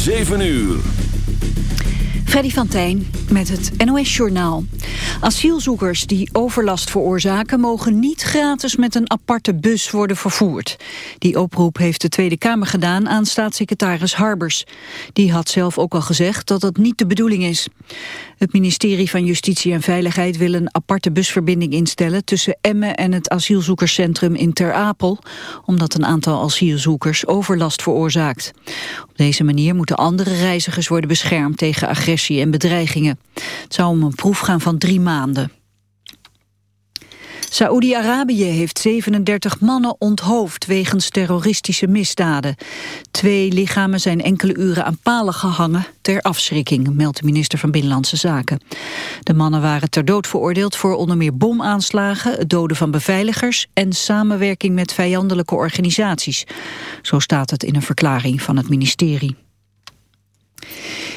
7 uur. Freddy van Tijn met het NOS-journaal. Asielzoekers die overlast veroorzaken... mogen niet gratis met een aparte bus worden vervoerd. Die oproep heeft de Tweede Kamer gedaan aan staatssecretaris Harbers. Die had zelf ook al gezegd dat dat niet de bedoeling is. Het ministerie van Justitie en Veiligheid wil een aparte busverbinding instellen... tussen Emmen en het asielzoekerscentrum in Ter Apel... omdat een aantal asielzoekers overlast veroorzaakt. Op deze manier moeten andere reizigers worden beschermd tegen agressie en bedreigingen. Het zou om een proef gaan van drie maanden. Saoedi-Arabië heeft 37 mannen onthoofd wegens terroristische misdaden. Twee lichamen zijn enkele uren aan palen gehangen ter afschrikking, meldt de minister van Binnenlandse Zaken. De mannen waren ter dood veroordeeld voor onder meer bomaanslagen, het doden van beveiligers en samenwerking met vijandelijke organisaties. Zo staat het in een verklaring van het ministerie.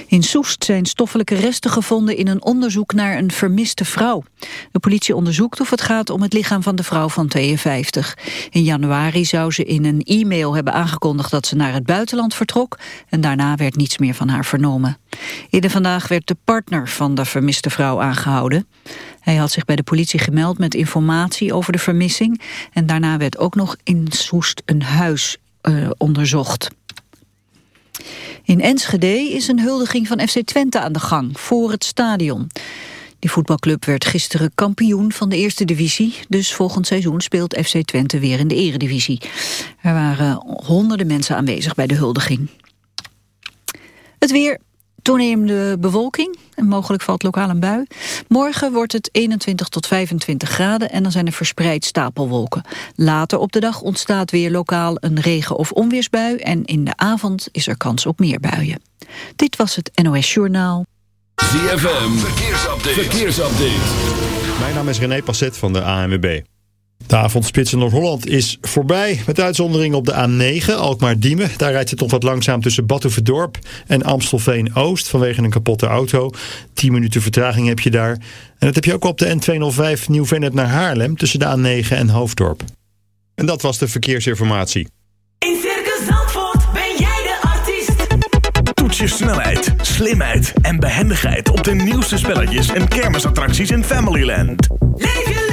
In Soest zijn stoffelijke resten gevonden in een onderzoek naar een vermiste vrouw. De politie onderzoekt of het gaat om het lichaam van de vrouw van 52. In januari zou ze in een e-mail hebben aangekondigd dat ze naar het buitenland vertrok en daarna werd niets meer van haar vernomen. Eerder vandaag werd de partner van de vermiste vrouw aangehouden. Hij had zich bij de politie gemeld met informatie over de vermissing en daarna werd ook nog in Soest een huis uh, onderzocht. In Enschede is een huldiging van FC Twente aan de gang, voor het stadion. Die voetbalclub werd gisteren kampioen van de eerste divisie. Dus volgend seizoen speelt FC Twente weer in de eredivisie. Er waren honderden mensen aanwezig bij de huldiging. Het weer, Toenemende bewolking en mogelijk valt lokaal een bui. Morgen wordt het 21 tot 25 graden en dan zijn er verspreid stapelwolken. Later op de dag ontstaat weer lokaal een regen- of onweersbui... en in de avond is er kans op meer buien. Dit was het NOS Journaal. ZFM, verkeersupdate. verkeersupdate. Mijn naam is René Passet van de ANWB. De avondspits in Noord-Holland is voorbij. Met uitzondering op de A9, Alkmaar-Diemen. Daar rijdt het nog wat langzaam tussen Batuverdorp en Amstelveen-Oost vanwege een kapotte auto. 10 minuten vertraging heb je daar. En dat heb je ook op de N205 Nieuw-Vennep naar Haarlem tussen de A9 en Hoofddorp. En dat was de verkeersinformatie. In Circus Zandvoort ben jij de artiest. Toets je snelheid, slimheid en behendigheid op de nieuwste spelletjes en kermisattracties in Familyland. Leef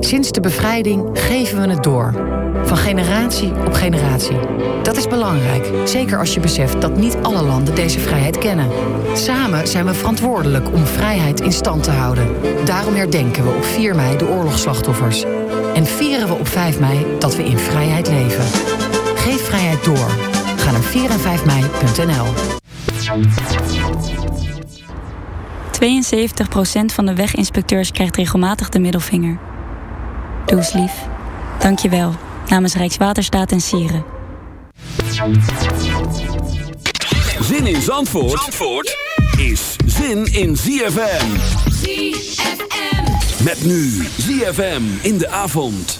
Sinds de bevrijding geven we het door. Van generatie op generatie. Dat is belangrijk, zeker als je beseft dat niet alle landen deze vrijheid kennen. Samen zijn we verantwoordelijk om vrijheid in stand te houden. Daarom herdenken we op 4 mei de oorlogsslachtoffers. En vieren we op 5 mei dat we in vrijheid leven. Geef vrijheid door. Ga naar 4 en 5 mei.nl. 72% van de weginspecteurs krijgt regelmatig de middelvinger. Doe eens lief. Dank je wel. Namens Rijkswaterstaat en Sieren. Zin in Zandvoort, Zandvoort is zin in ZFM. ZFM. Met nu ZFM in de avond.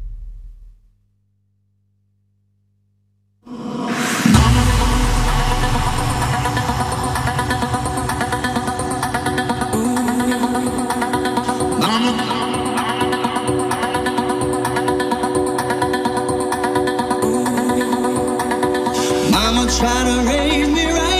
I'ma try to raise me right.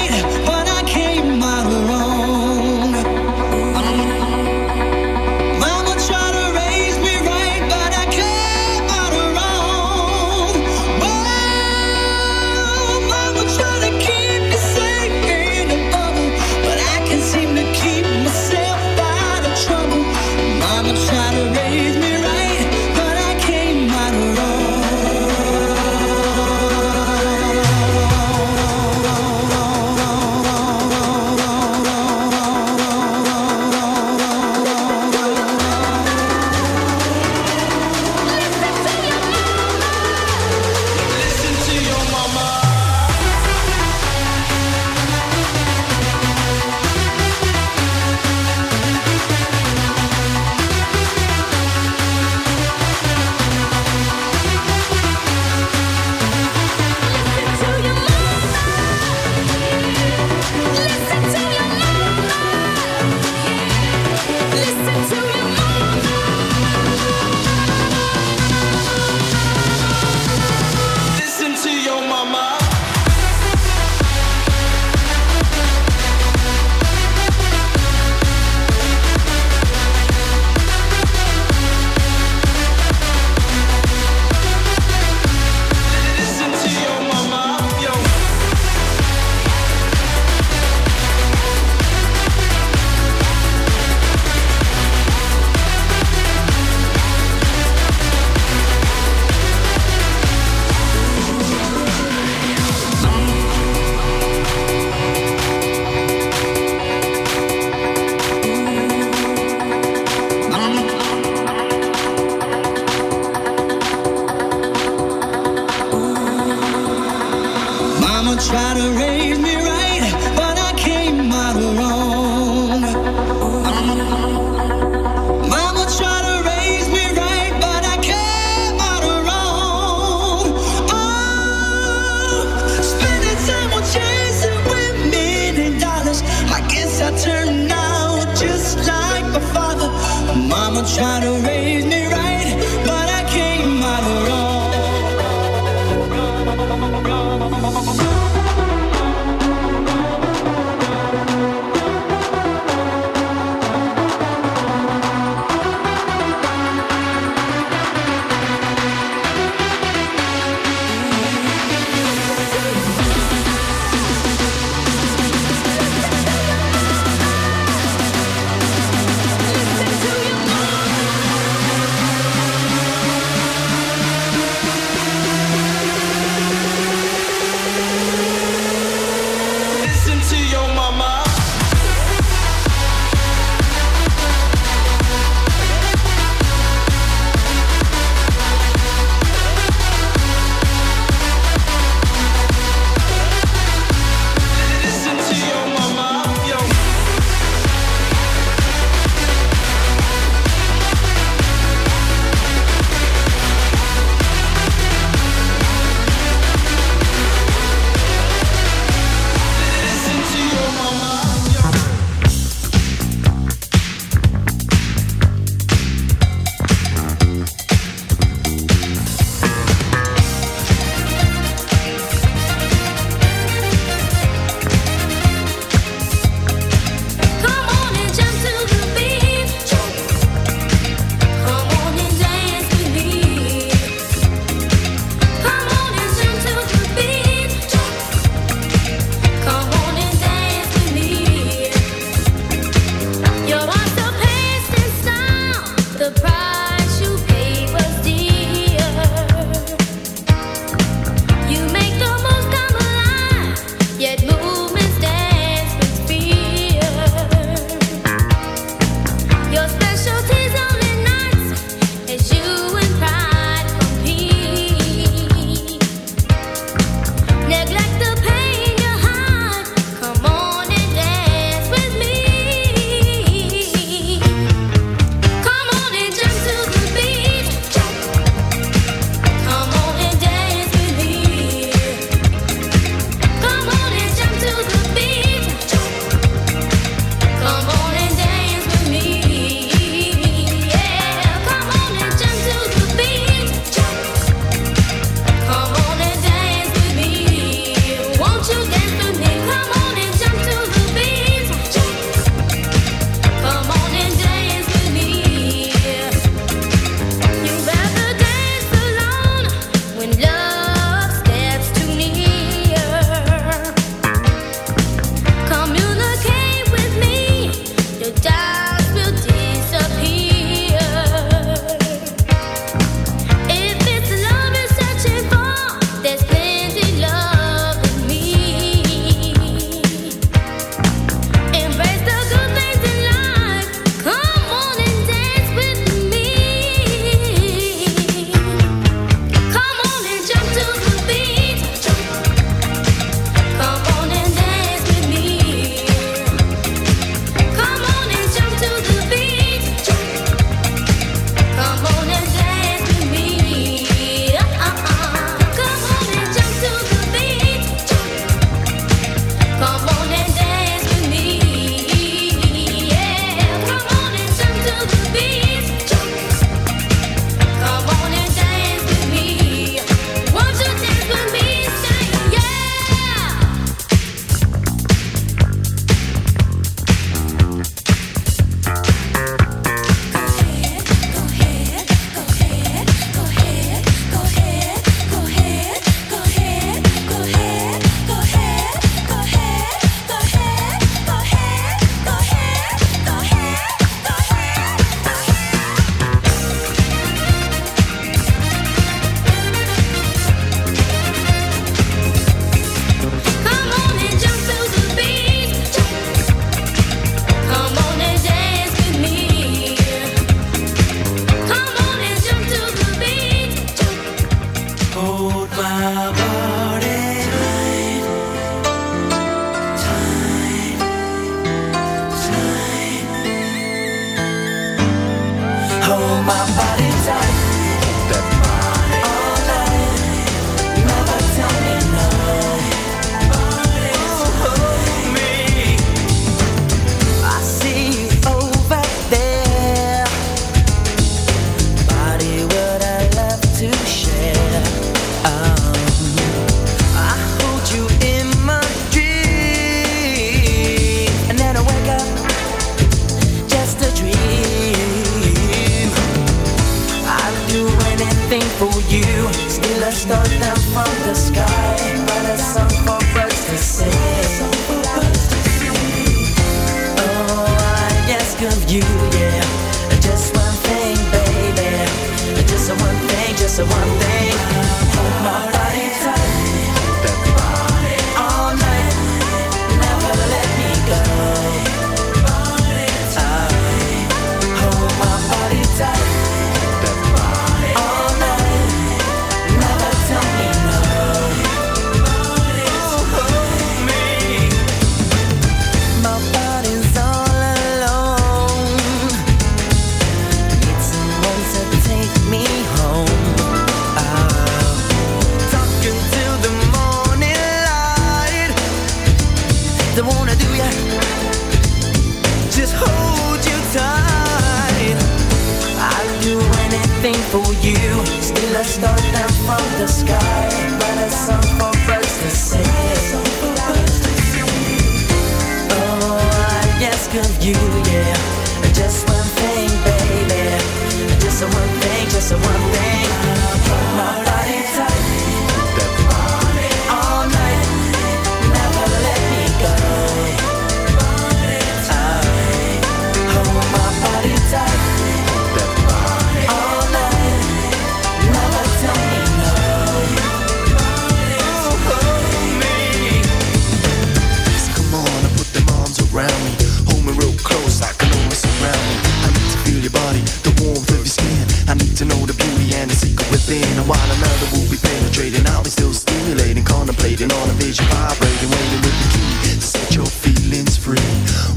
body, the warmth of your skin. I need to know the beauty and the secret within. And while another will be penetrating, I'll be still stimulating, contemplating on a vision, vibrating, waiting with the key to set your feelings free.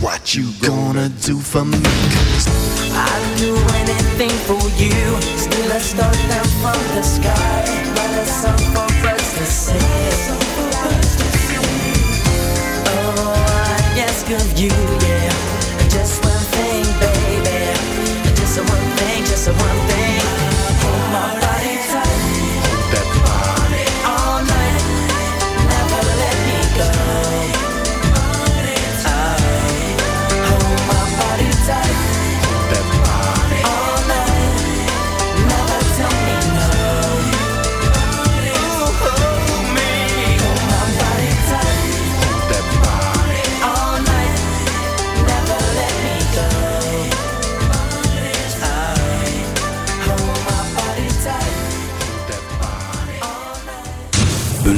What you gonna do for me? Cause I'd do anything for you. Still I start down from the sky, but a song for us to sing. Oh, I ask of you, yeah, just just one thing. for my.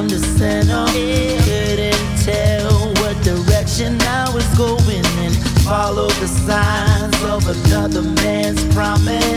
from the center. Couldn't tell what direction I was going and Follow the signs of another man's promise.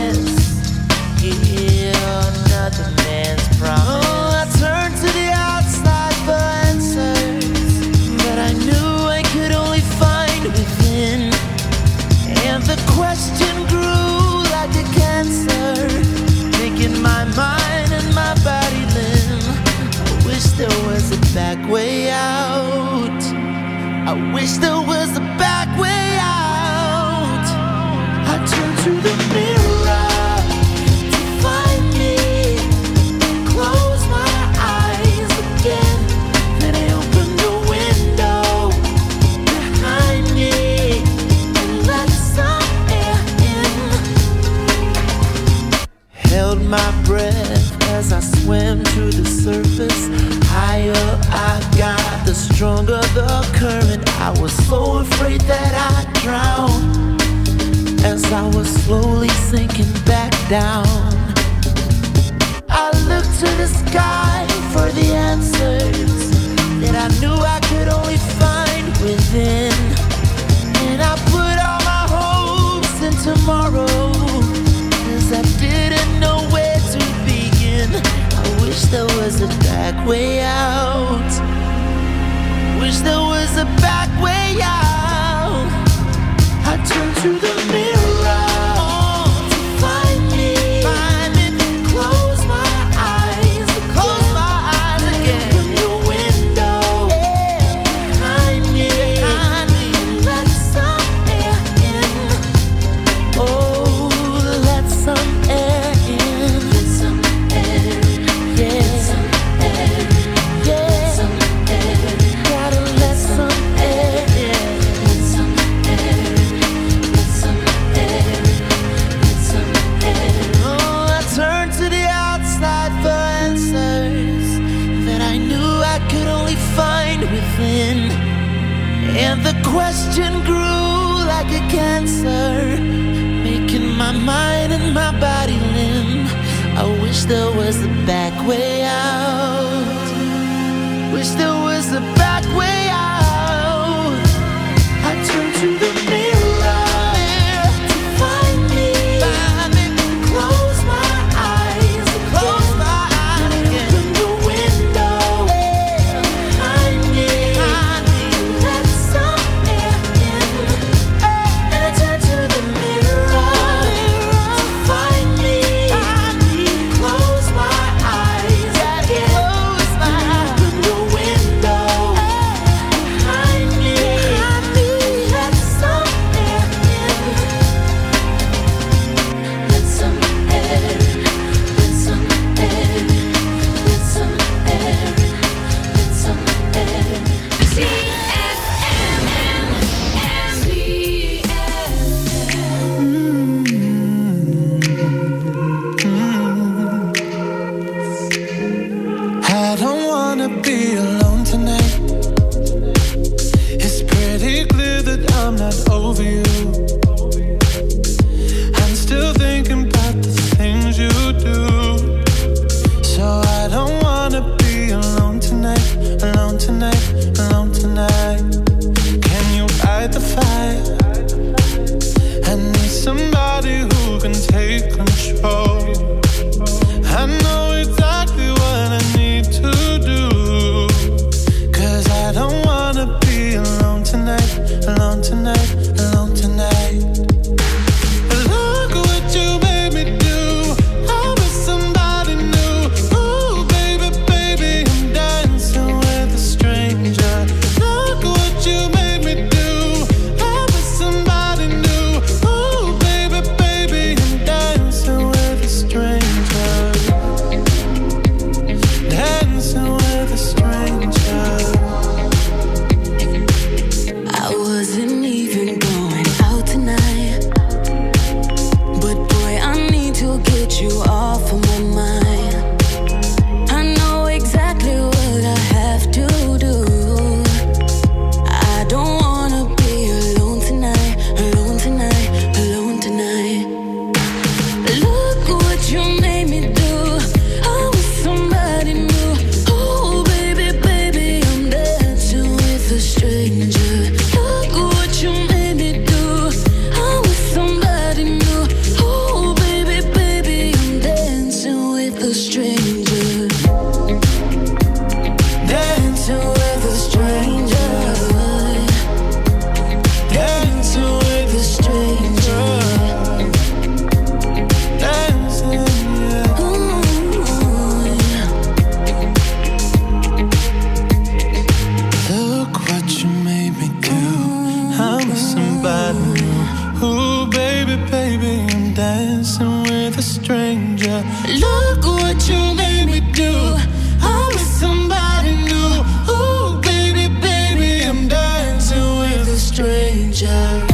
Yeah.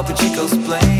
Papa Chico's playing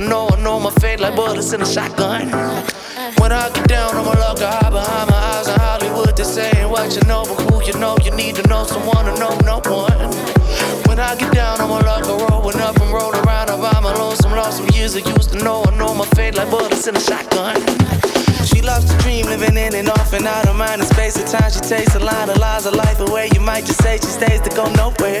No, I know my fate like bullets in a shotgun. When I get down on my luck, I high behind my eyes in Hollywood. They saying what you know, but who you know, you need to know someone to know no one. When I get down on my luck, I rollin' up and roll around. I buy my lonesome, lost some years I used to know. I know my fate like bullets in a shotgun. She loves to dream, living in and off and out of mind. In space and time, she takes a line of lies, a life away. You might just say she stays to go nowhere.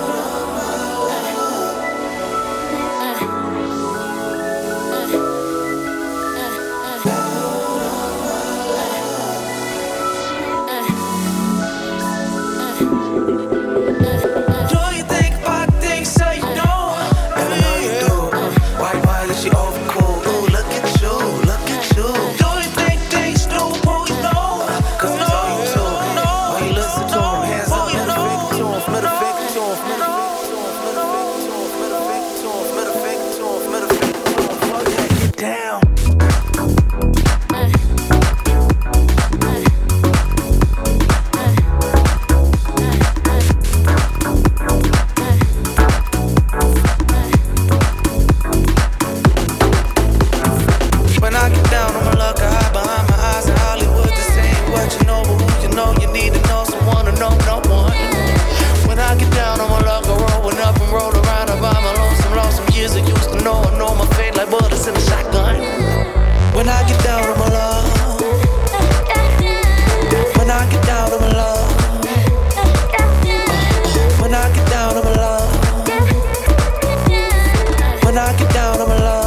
Love.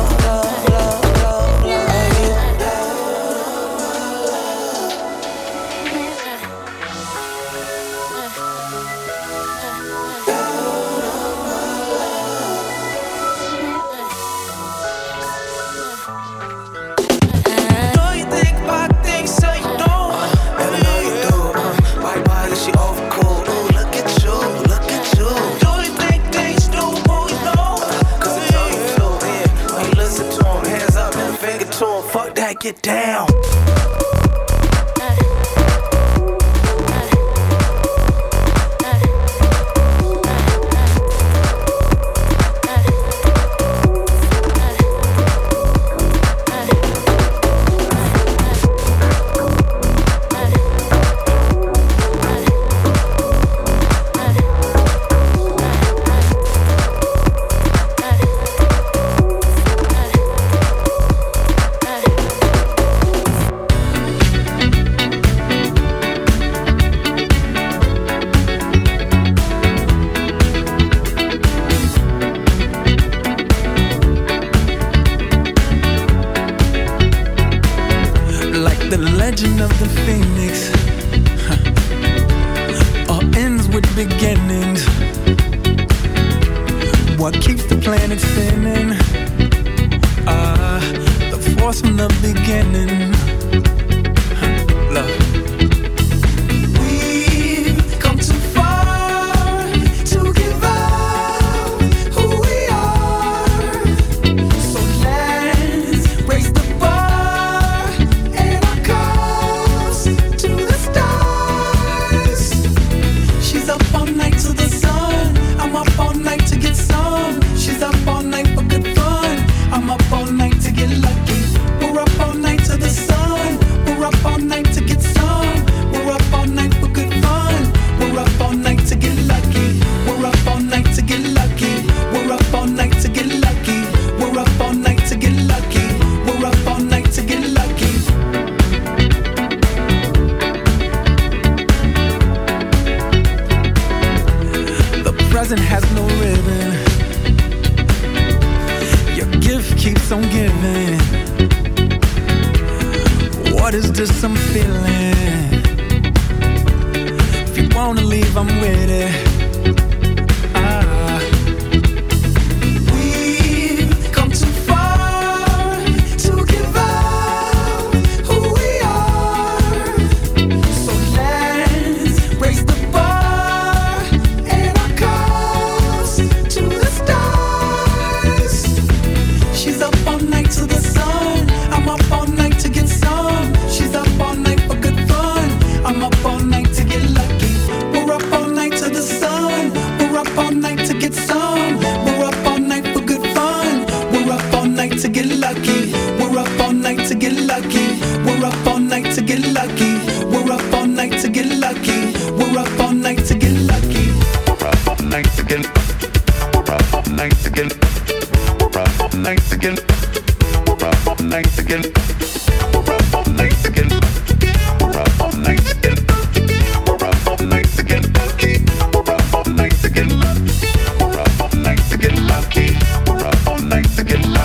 get down.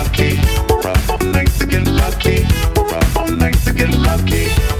lucky. All night to get lucky. All night to get lucky.